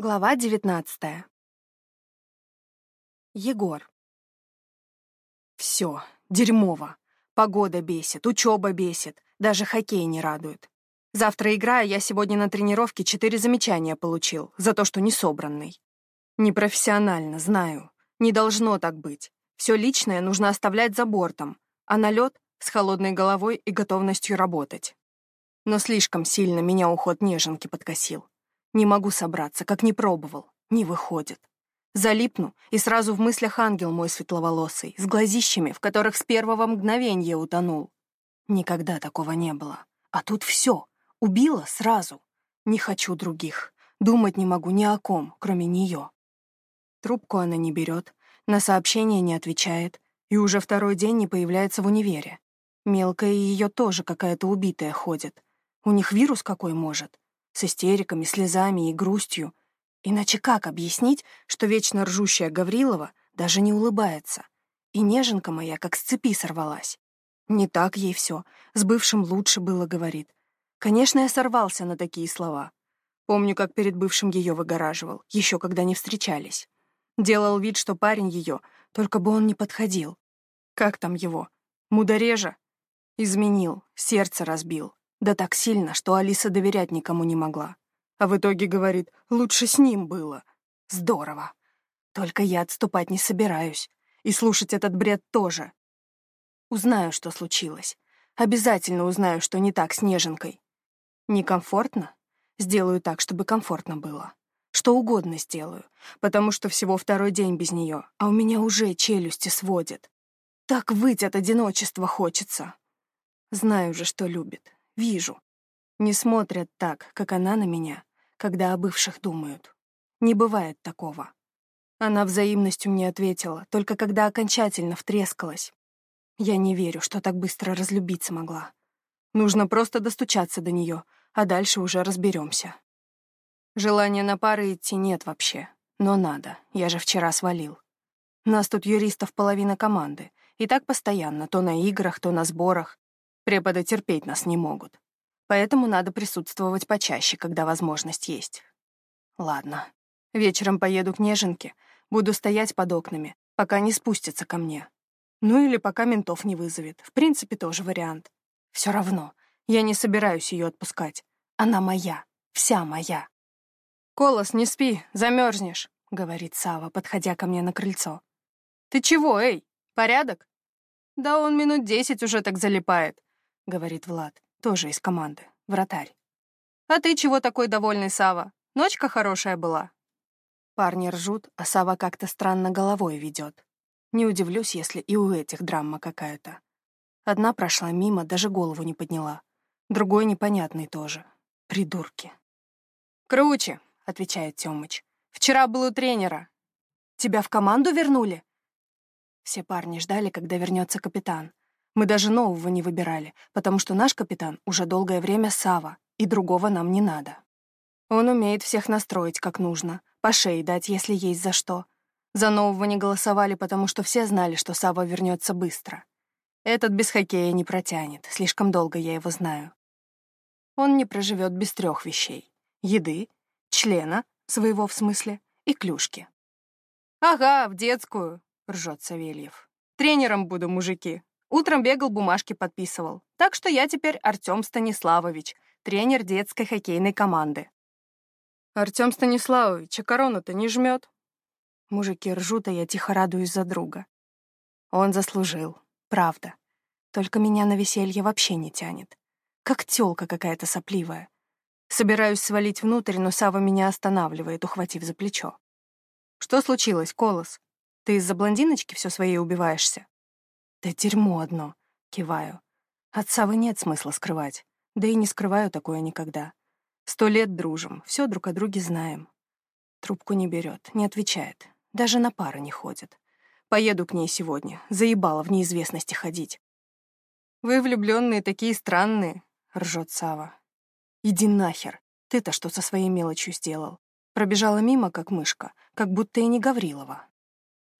Глава девятнадцатая. Егор. Все, дерьмово. Погода бесит, учеба бесит, даже хоккей не радует. Завтра играя, я сегодня на тренировке четыре замечания получил за то, что не собранный. Непрофессионально, знаю. Не должно так быть. Все личное нужно оставлять за бортом, а налет с холодной головой и готовностью работать. Но слишком сильно меня уход неженки подкосил. Не могу собраться, как не пробовал. Не выходит. Залипну, и сразу в мыслях ангел мой светловолосый, с глазищами, в которых с первого мгновения утонул. Никогда такого не было. А тут все. Убила сразу. Не хочу других. Думать не могу ни о ком, кроме нее. Трубку она не берет, на сообщение не отвечает, и уже второй день не появляется в универе. Мелкая ее тоже какая-то убитая ходит. У них вирус какой может с истериками, слезами и грустью. Иначе как объяснить, что вечно ржущая Гаврилова даже не улыбается? И неженка моя как с цепи сорвалась. Не так ей все, с бывшим лучше было, говорит. Конечно, я сорвался на такие слова. Помню, как перед бывшим ее выгораживал, еще когда не встречались. Делал вид, что парень ее, только бы он не подходил. Как там его? Мударежа? Изменил, сердце разбил. Да так сильно, что Алиса доверять никому не могла. А в итоге говорит, лучше с ним было. Здорово. Только я отступать не собираюсь. И слушать этот бред тоже. Узнаю, что случилось. Обязательно узнаю, что не так с Неженкой. Некомфортно? Сделаю так, чтобы комфортно было. Что угодно сделаю, потому что всего второй день без нее, а у меня уже челюсти сводят. Так выть от одиночества хочется. Знаю же, что любит. Вижу. Не смотрят так, как она на меня, когда о бывших думают. Не бывает такого. Она взаимностью мне ответила, только когда окончательно втрескалась. Я не верю, что так быстро разлюбиться могла. Нужно просто достучаться до нее, а дальше уже разберемся. Желания на пары идти нет вообще, но надо, я же вчера свалил. Нас тут юристов половина команды, и так постоянно, то на играх, то на сборах. Преподы терпеть нас не могут. Поэтому надо присутствовать почаще, когда возможность есть. Ладно. Вечером поеду к Неженке, буду стоять под окнами, пока не спустятся ко мне. Ну или пока ментов не вызовет. В принципе, тоже вариант. Все равно, я не собираюсь ее отпускать. Она моя, вся моя. «Колос, не спи, замерзнешь», — говорит Сава, подходя ко мне на крыльцо. «Ты чего, эй, порядок?» «Да он минут десять уже так залипает говорит Влад, тоже из команды, вратарь. «А ты чего такой довольный, Сава? Ночка хорошая была». Парни ржут, а Сава как-то странно головой ведет. Не удивлюсь, если и у этих драма какая-то. Одна прошла мимо, даже голову не подняла. Другой непонятный тоже. Придурки. «Круче», — отвечает Тёмыч. «Вчера был у тренера». «Тебя в команду вернули?» Все парни ждали, когда вернется капитан. Мы даже нового не выбирали, потому что наш капитан уже долгое время Сава, и другого нам не надо. Он умеет всех настроить как нужно, по шее дать, если есть за что. За нового не голосовали, потому что все знали, что Сава вернется быстро. Этот без хоккея не протянет, слишком долго я его знаю. Он не проживет без трех вещей — еды, члена, своего в смысле, и клюшки. «Ага, в детскую», — ржет Савельев. «Тренером буду, мужики». Утром бегал, бумажки подписывал. Так что я теперь Артем Станиславович, тренер детской хоккейной команды. Артем Станиславович, а корона-то не жмет. Мужики ржут, а я тихо радуюсь за друга. Он заслужил, правда. Только меня на веселье вообще не тянет. Как тёлка какая-то сопливая. Собираюсь свалить внутрь, но Сава меня останавливает, ухватив за плечо. «Что случилось, Колос? Ты из-за блондиночки все своей убиваешься?» Да дерьмо одно, киваю. От Савы нет смысла скрывать. Да и не скрываю такое никогда. Сто лет дружим, все друг о друге знаем. Трубку не берет, не отвечает. Даже на пары не ходит. Поеду к ней сегодня. Заебала в неизвестности ходить. «Вы влюбленные такие странные», — ржет Сава. «Иди нахер. Ты-то что со своей мелочью сделал?» Пробежала мимо, как мышка, как будто и не Гаврилова.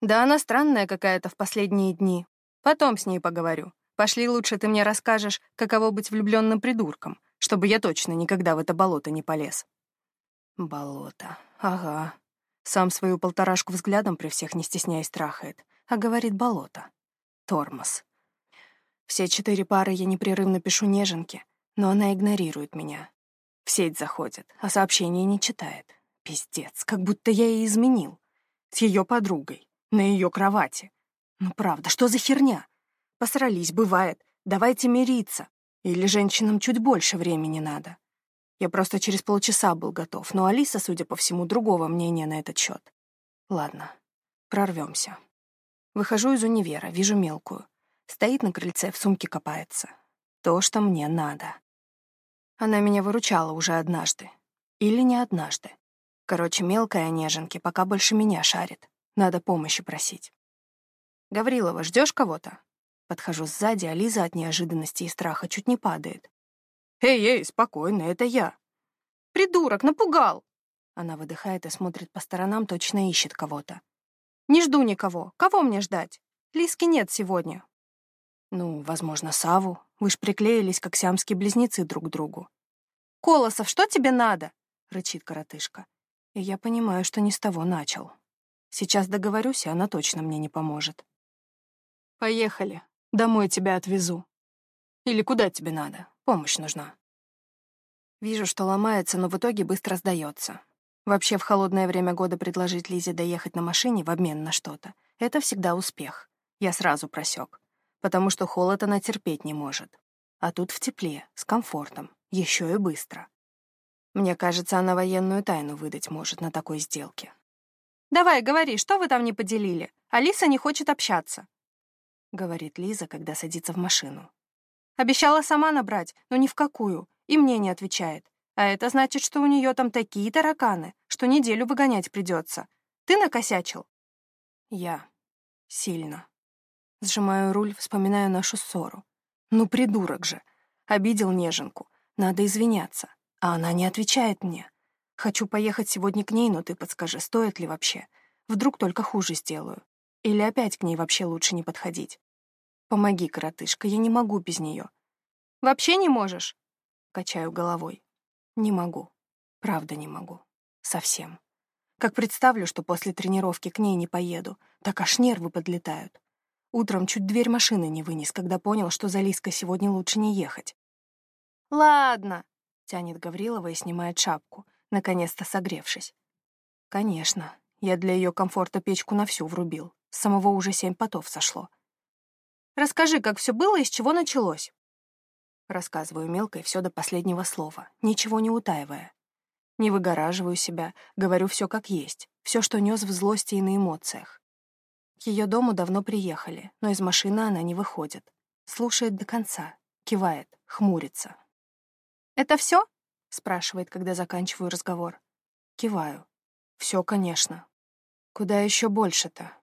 «Да она странная какая-то в последние дни. Потом с ней поговорю. Пошли лучше ты мне расскажешь, каково быть влюбленным придурком, чтобы я точно никогда в это болото не полез. Болото. Ага. Сам свою полторашку взглядом при всех не стесняясь трахает, а говорит болото. Тормоз. Все четыре пары я непрерывно пишу неженке, но она игнорирует меня. В сеть заходит, а сообщения не читает. Пиздец, как будто я ей изменил. С ее подругой, на ее кровати. Ну правда, что за херня? Посрались, бывает. Давайте мириться. Или женщинам чуть больше времени надо. Я просто через полчаса был готов, но Алиса, судя по всему, другого мнения на этот счет. Ладно, прорвемся. Выхожу из универа, вижу мелкую. Стоит на крыльце, в сумке копается. То, что мне надо. Она меня выручала уже однажды. Или не однажды. Короче, мелкая неженки пока больше меня шарит. Надо помощи просить. «Гаврилова, ждешь кого-то?» Подхожу сзади, а Лиза от неожиданности и страха чуть не падает. «Эй, эй, спокойно, это я». «Придурок, напугал!» Она выдыхает и смотрит по сторонам, точно ищет кого-то. «Не жду никого. Кого мне ждать? Лиски нет сегодня». «Ну, возможно, Саву. Вы ж приклеились, как сиамские близнецы друг к другу». «Колосов, что тебе надо?» — рычит коротышка. И я понимаю, что не с того начал. Сейчас договорюсь, и она точно мне не поможет. Поехали. Домой тебя отвезу. Или куда тебе надо? Помощь нужна. Вижу, что ломается, но в итоге быстро сдается. Вообще, в холодное время года предложить Лизе доехать на машине в обмен на что-то — это всегда успех. Я сразу просек, потому что холод она терпеть не может. А тут в тепле, с комфортом, еще и быстро. Мне кажется, она военную тайну выдать может на такой сделке. «Давай, говори, что вы там не поделили? Алиса не хочет общаться», — говорит Лиза, когда садится в машину. «Обещала сама набрать, но ни в какую, и мне не отвечает. А это значит, что у нее там такие тараканы, что неделю выгонять придется. Ты накосячил?» «Я. Сильно». Сжимаю руль, вспоминаю нашу ссору. «Ну, придурок же. Обидел неженку. Надо извиняться. А она не отвечает мне. Хочу поехать сегодня к ней, но ты подскажи, стоит ли вообще? Вдруг только хуже сделаю. Или опять к ней вообще лучше не подходить? Помоги, коротышка, я не могу без нее. Вообще не можешь? Качаю головой. Не могу. Правда не могу. Совсем. Как представлю, что после тренировки к ней не поеду, так аж нервы подлетают. Утром чуть дверь машины не вынес, когда понял, что за Лиской сегодня лучше не ехать. «Ладно», Тянет Гаврилова и снимает шапку, наконец-то согревшись. Конечно, я для ее комфорта печку на всю врубил. Самого уже семь потов сошло. Расскажи, как все было и с чего началось. Рассказываю мелкой все до последнего слова, ничего не утаивая. Не выгораживаю себя, говорю все как есть, все, что нес в злости и на эмоциях. К ее дому давно приехали, но из машины она не выходит. Слушает до конца, кивает, хмурится, «Это все? спрашивает, когда заканчиваю разговор. Киваю. Все, конечно. Куда еще больше-то?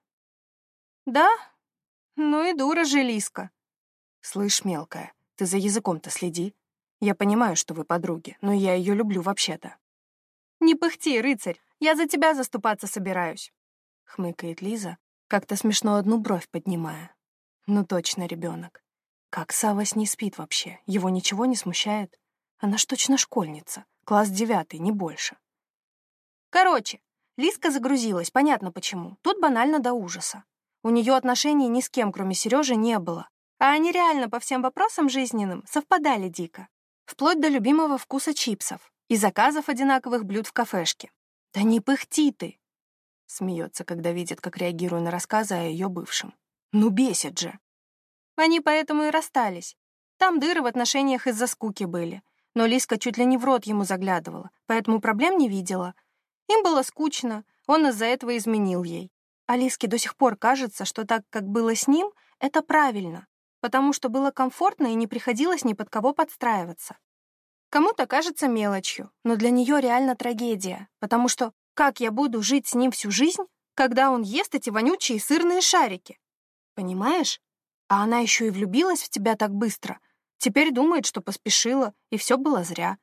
Да? Ну и дура же, Лиска. Слышь, мелкая, ты за языком-то следи. Я понимаю, что вы подруги, но я ее люблю вообще-то. Не пыхти, рыцарь, я за тебя заступаться собираюсь. Хмыкает Лиза, как-то смешно одну бровь поднимая. Ну точно ребенок. Как Сава с ней спит вообще? Его ничего не смущает? Она ж точно школьница. Класс девятый, не больше. Короче, Лиска загрузилась, понятно почему. Тут банально до ужаса. У нее отношений ни с кем, кроме Сережи, не было. А они реально по всем вопросам жизненным совпадали дико. Вплоть до любимого вкуса чипсов и заказов одинаковых блюд в кафешке. «Да не пыхти ты!» Смеется, когда видит, как реагирую на рассказы о ее бывшем. «Ну бесит же!» Они поэтому и расстались. Там дыры в отношениях из-за скуки были но Лиска чуть ли не в рот ему заглядывала, поэтому проблем не видела. Им было скучно, он из-за этого изменил ей. А Лиске до сих пор кажется, что так, как было с ним, это правильно, потому что было комфортно и не приходилось ни под кого подстраиваться. Кому-то кажется мелочью, но для нее реально трагедия, потому что как я буду жить с ним всю жизнь, когда он ест эти вонючие сырные шарики? Понимаешь? А она еще и влюбилась в тебя так быстро, Теперь думает, что поспешила, и все было зря.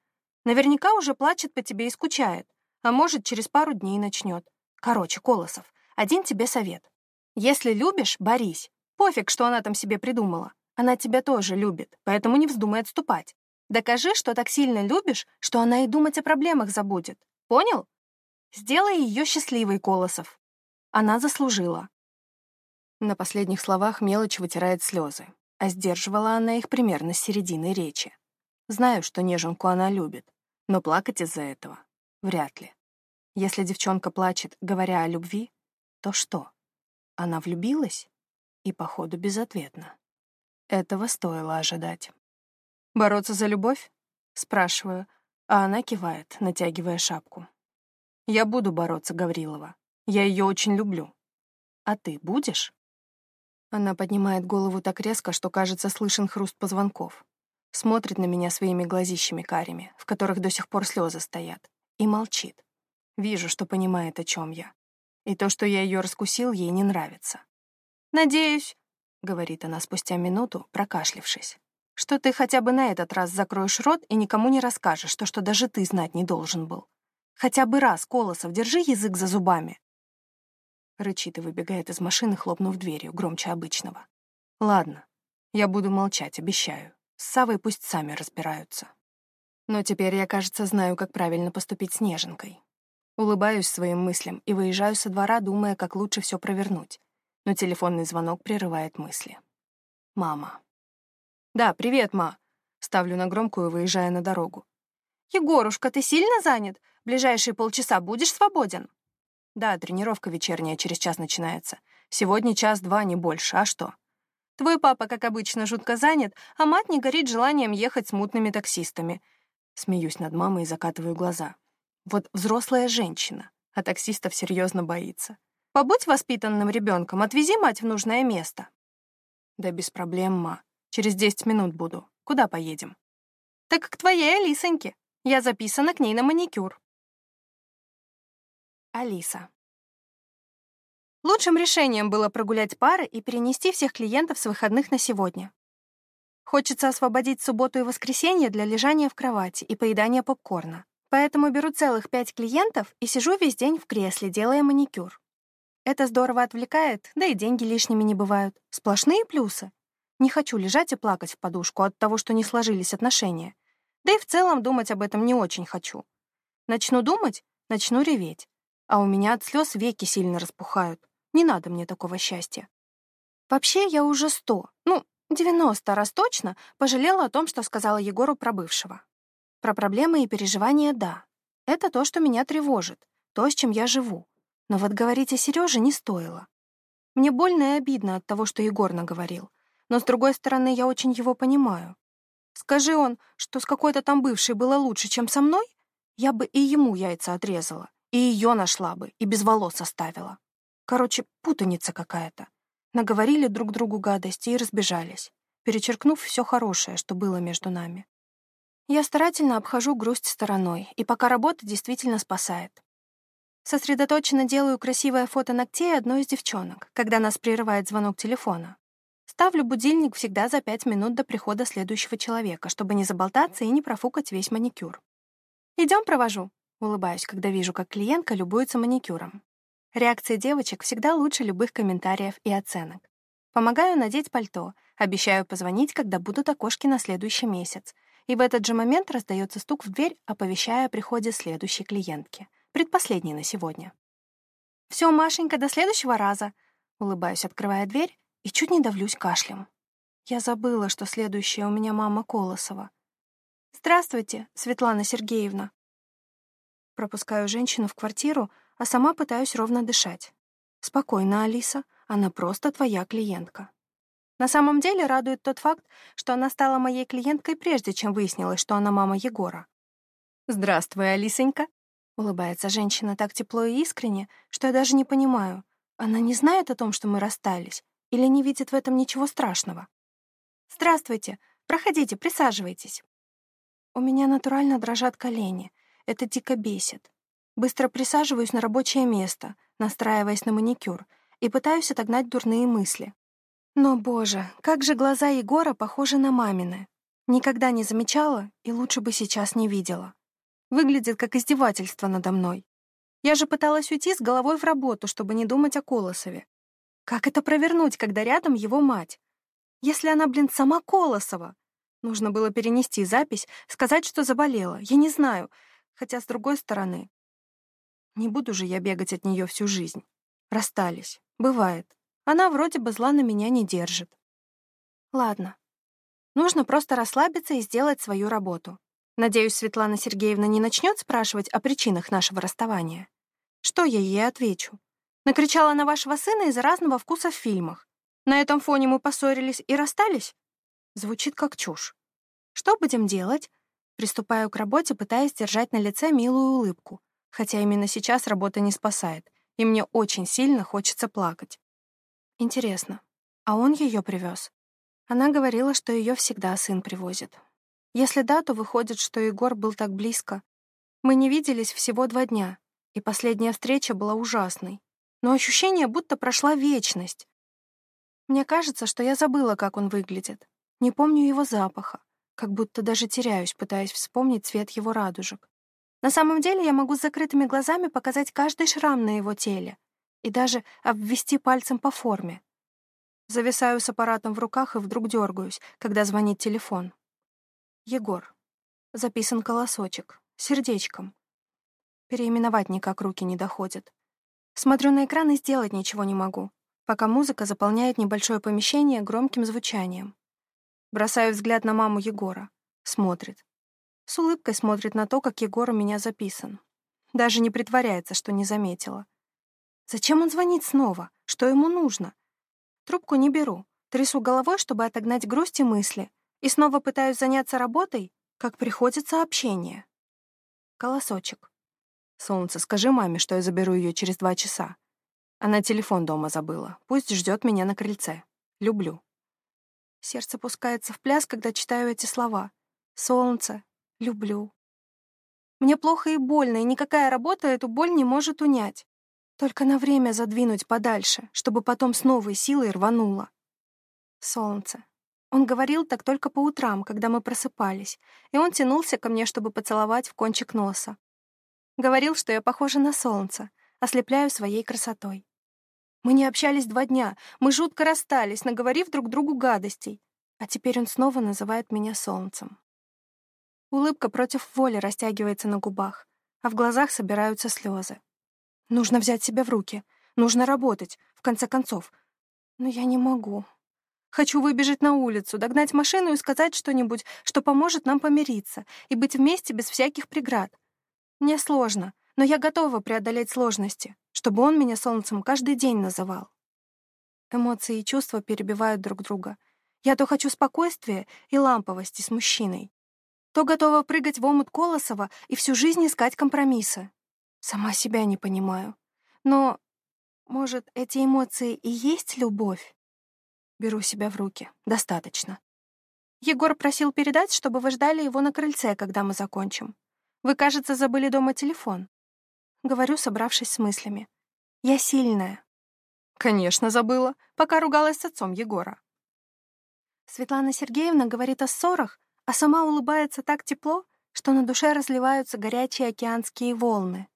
Наверняка уже плачет по тебе и скучает, а может, через пару дней начнет. Короче, Колосов, один тебе совет. Если любишь, борись. Пофиг, что она там себе придумала. Она тебя тоже любит, поэтому не вздумай отступать. Докажи, что так сильно любишь, что она и думать о проблемах забудет. Понял? Сделай ее счастливой, Колосов. Она заслужила. На последних словах мелочь вытирает слезы, а сдерживала она их примерно с середины речи. Знаю, что неженку она любит, но плакать из-за этого вряд ли. Если девчонка плачет, говоря о любви, то что? Она влюбилась? И, походу, безответно. Этого стоило ожидать. «Бороться за любовь?» — спрашиваю, а она кивает, натягивая шапку. «Я буду бороться, Гаврилова. Я ее очень люблю. А ты будешь?» Она поднимает голову так резко, что, кажется, слышен хруст позвонков. Смотрит на меня своими глазищами карими, в которых до сих пор слезы стоят, и молчит. Вижу, что понимает, о чем я. И то, что я ее раскусил, ей не нравится. «Надеюсь», — говорит она спустя минуту, прокашлившись, «что ты хотя бы на этот раз закроешь рот и никому не расскажешь то, что даже ты знать не должен был. Хотя бы раз, Колосов, держи язык за зубами. Рычит и выбегает из машины, хлопнув дверью, громче обычного. Ладно, я буду молчать, обещаю. С Савой пусть сами разбираются. Но теперь я, кажется, знаю, как правильно поступить с Неженкой. Улыбаюсь своим мыслям и выезжаю со двора, думая, как лучше все провернуть. Но телефонный звонок прерывает мысли. Мама. «Да, привет, ма!» Ставлю на громкую, выезжая на дорогу. «Егорушка, ты сильно занят? Ближайшие полчаса будешь свободен?» Да, тренировка вечерняя через час начинается. Сегодня час-два, не больше. А что? Твой папа, как обычно, жутко занят, а мать не горит желанием ехать с мутными таксистами. Смеюсь над мамой и закатываю глаза. Вот взрослая женщина, а таксистов серьезно боится. Побудь воспитанным ребенком, отвези мать в нужное место. Да без проблем, ма. Через десять минут буду. Куда поедем? Так к твоей Алисоньке. Я записана к ней на маникюр. Алиса. Лучшим решением было прогулять пары и перенести всех клиентов с выходных на сегодня. Хочется освободить субботу и воскресенье для лежания в кровати и поедания попкорна. Поэтому беру целых пять клиентов и сижу весь день в кресле, делая маникюр. Это здорово отвлекает, да и деньги лишними не бывают. Сплошные плюсы. Не хочу лежать и плакать в подушку от того, что не сложились отношения. Да и в целом думать об этом не очень хочу. Начну думать, начну реветь а у меня от слез веки сильно распухают. Не надо мне такого счастья. Вообще, я уже сто, ну, девяносто раз точно пожалела о том, что сказала Егору про бывшего. Про проблемы и переживания — да. Это то, что меня тревожит, то, с чем я живу. Но вот говорить о Сереже не стоило. Мне больно и обидно от того, что Егор наговорил. Но, с другой стороны, я очень его понимаю. Скажи он, что с какой-то там бывшей было лучше, чем со мной, я бы и ему яйца отрезала. И ее нашла бы, и без волос оставила. Короче, путаница какая-то. Наговорили друг другу гадости и разбежались, перечеркнув все хорошее, что было между нами. Я старательно обхожу грусть стороной, и пока работа действительно спасает. Сосредоточенно делаю красивое фото ногтей одной из девчонок, когда нас прерывает звонок телефона. Ставлю будильник всегда за пять минут до прихода следующего человека, чтобы не заболтаться и не профукать весь маникюр. Идем провожу», Улыбаюсь, когда вижу, как клиентка любуется маникюром. Реакция девочек всегда лучше любых комментариев и оценок. Помогаю надеть пальто, обещаю позвонить, когда будут окошки на следующий месяц. И в этот же момент раздается стук в дверь, оповещая о приходе следующей клиентки, предпоследней на сегодня. «Все, Машенька, до следующего раза!» Улыбаюсь, открывая дверь, и чуть не давлюсь кашлем. Я забыла, что следующая у меня мама Колосова. «Здравствуйте, Светлана Сергеевна!» Пропускаю женщину в квартиру, а сама пытаюсь ровно дышать. Спокойно, Алиса, она просто твоя клиентка. На самом деле радует тот факт, что она стала моей клиенткой прежде, чем выяснилось, что она мама Егора. «Здравствуй, Алисонька», — улыбается женщина так тепло и искренне, что я даже не понимаю, она не знает о том, что мы расстались, или не видит в этом ничего страшного. «Здравствуйте, проходите, присаживайтесь». У меня натурально дрожат колени — это дико бесит. Быстро присаживаюсь на рабочее место, настраиваясь на маникюр, и пытаюсь отогнать дурные мысли. Но, боже, как же глаза Егора похожи на мамины. Никогда не замечала и лучше бы сейчас не видела. Выглядит как издевательство надо мной. Я же пыталась уйти с головой в работу, чтобы не думать о Колосове. Как это провернуть, когда рядом его мать? Если она, блин, сама Колосова? Нужно было перенести запись, сказать, что заболела. Я не знаю. Хотя, с другой стороны... Не буду же я бегать от нее всю жизнь. Расстались. Бывает. Она вроде бы зла на меня не держит. Ладно. Нужно просто расслабиться и сделать свою работу. Надеюсь, Светлана Сергеевна не начнет спрашивать о причинах нашего расставания. Что я ей отвечу? Накричала на вашего сына из-за разного вкуса в фильмах. На этом фоне мы поссорились и расстались? Звучит как чушь. Что будем делать? Приступаю к работе, пытаясь держать на лице милую улыбку, хотя именно сейчас работа не спасает, и мне очень сильно хочется плакать. Интересно, а он ее привез? Она говорила, что ее всегда сын привозит. Если да, то выходит, что Егор был так близко. Мы не виделись всего два дня, и последняя встреча была ужасной но ощущение, будто прошла вечность. Мне кажется, что я забыла, как он выглядит. Не помню его запаха, как будто даже теряюсь, пытаясь вспомнить цвет его радужек. На самом деле я могу с закрытыми глазами показать каждый шрам на его теле и даже обвести пальцем по форме. Зависаю с аппаратом в руках и вдруг дергаюсь, когда звонит телефон. Егор. Записан колосочек. Сердечком. Переименовать никак руки не доходят. Смотрю на экран и сделать ничего не могу, пока музыка заполняет небольшое помещение громким звучанием. Бросаю взгляд на маму Егора. Смотрит. С улыбкой смотрит на то, как Егор у меня записан. Даже не притворяется, что не заметила. Зачем он звонит снова? Что ему нужно? Трубку не беру. Трясу головой, чтобы отогнать грусть и мысли. И снова пытаюсь заняться работой, как приходит сообщение. Колосочек. «Солнце, скажи маме, что я заберу ее через два часа. Она телефон дома забыла. Пусть ждет меня на крыльце. Люблю». Сердце пускается в пляс, когда читаю эти слова. «Солнце, люблю». Мне плохо и больно, и никакая работа эту боль не может унять. Только на время задвинуть подальше, чтобы потом с новой силой рвануло. Солнце. Он говорил так только по утрам, когда мы просыпались, и он тянулся ко мне, чтобы поцеловать в кончик носа. Говорил, что я похожа на солнце, ослепляю своей красотой. Мы не общались два дня, мы жутко расстались, наговорив друг другу гадостей. А теперь он снова называет меня солнцем. Улыбка против воли растягивается на губах, а в глазах собираются слезы. Нужно взять себя в руки, нужно работать, в конце концов. Но я не могу. Хочу выбежать на улицу, догнать машину и сказать что-нибудь, что поможет нам помириться и быть вместе без всяких преград. Мне сложно, но я готова преодолеть сложности, чтобы он меня солнцем каждый день называл. Эмоции и чувства перебивают друг друга. Я то хочу спокойствия и ламповости с мужчиной, то готова прыгать в омут Колосова и всю жизнь искать компромиссы. Сама себя не понимаю. Но, может, эти эмоции и есть любовь? Беру себя в руки. Достаточно. Егор просил передать, чтобы вы ждали его на крыльце, когда мы закончим. Вы, кажется, забыли дома телефон. Говорю, собравшись с мыслями. Я сильная. Конечно, забыла, пока ругалась с отцом Егора. Светлана Сергеевна говорит о ссорах, а сама улыбается так тепло, что на душе разливаются горячие океанские волны.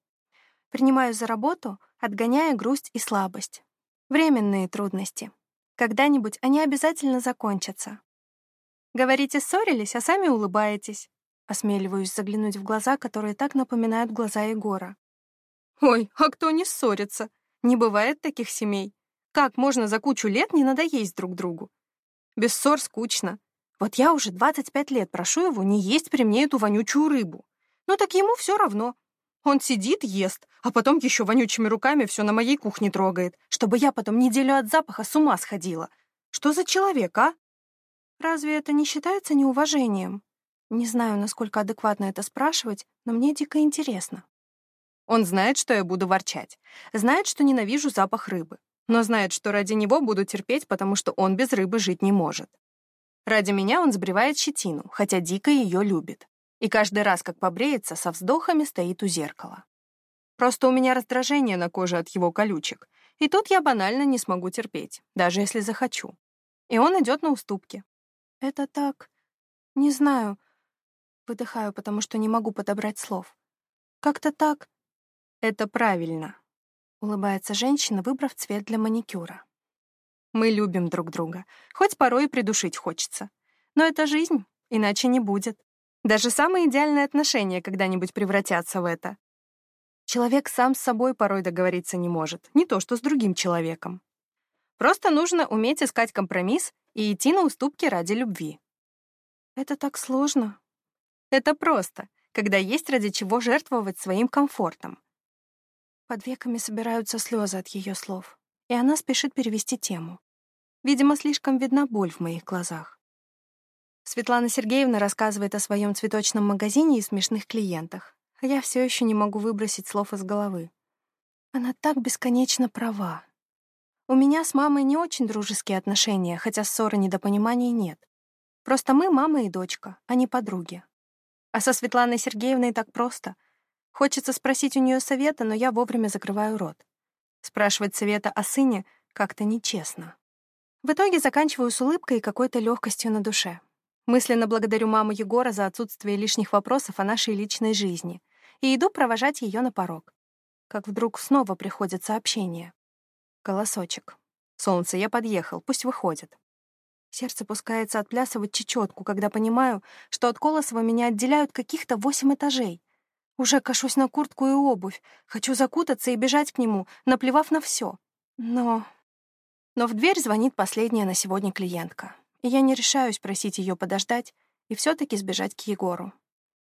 Принимаю за работу, отгоняя грусть и слабость. Временные трудности. Когда-нибудь они обязательно закончатся. Говорите, ссорились, а сами улыбаетесь. Осмеливаюсь заглянуть в глаза, которые так напоминают глаза Егора. «Ой, а кто не ссорится? Не бывает таких семей. Как можно за кучу лет не надоесть друг другу? Без ссор скучно. Вот я уже 25 лет прошу его не есть при мне эту вонючую рыбу. Но так ему все равно. Он сидит, ест, а потом еще вонючими руками все на моей кухне трогает, чтобы я потом неделю от запаха с ума сходила. Что за человек, а? Разве это не считается неуважением? Не знаю, насколько адекватно это спрашивать, но мне дико интересно. Он знает, что я буду ворчать. Знает, что ненавижу запах рыбы. Но знает, что ради него буду терпеть, потому что он без рыбы жить не может. Ради меня он сбривает щетину, хотя дико ее любит. И каждый раз, как побреется, со вздохами стоит у зеркала. Просто у меня раздражение на коже от его колючек. И тут я банально не смогу терпеть, даже если захочу. И он идет на уступки. Это так... Не знаю, Выдыхаю, потому что не могу подобрать слов. Как-то так. Это правильно. Улыбается женщина, выбрав цвет для маникюра. Мы любим друг друга, хоть порой и придушить хочется. Но это жизнь, иначе не будет. Даже самые идеальные отношения когда-нибудь превратятся в это. Человек сам с собой порой договориться не может, не то что с другим человеком. Просто нужно уметь искать компромисс и идти на уступки ради любви. Это так сложно. Это просто, когда есть ради чего жертвовать своим комфортом. Под веками собираются слезы от ее слов, и она спешит перевести тему. Видимо, слишком видна боль в моих глазах. Светлана Сергеевна рассказывает о своем цветочном магазине и смешных клиентах, а я все еще не могу выбросить слов из головы. Она так бесконечно права. У меня с мамой не очень дружеские отношения, хотя ссоры недопонимания нет. Просто мы мама и дочка, а не подруги. А со Светланой Сергеевной так просто. Хочется спросить у нее совета, но я вовремя закрываю рот. Спрашивать совета о сыне как-то нечестно. В итоге заканчиваю с улыбкой и какой-то легкостью на душе. Мысленно благодарю маму Егора за отсутствие лишних вопросов о нашей личной жизни и иду провожать ее на порог. Как вдруг снова приходит сообщение. Голосочек. «Солнце, я подъехал, пусть выходит». Сердце пускается отплясывать чечетку, когда понимаю, что от Колосова меня отделяют каких-то восемь этажей. Уже кашусь на куртку и обувь, хочу закутаться и бежать к нему, наплевав на все. Но... Но в дверь звонит последняя на сегодня клиентка и я не решаюсь просить ее подождать и все таки сбежать к Егору.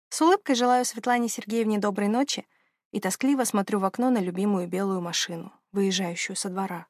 С улыбкой желаю Светлане Сергеевне доброй ночи и тоскливо смотрю в окно на любимую белую машину, выезжающую со двора.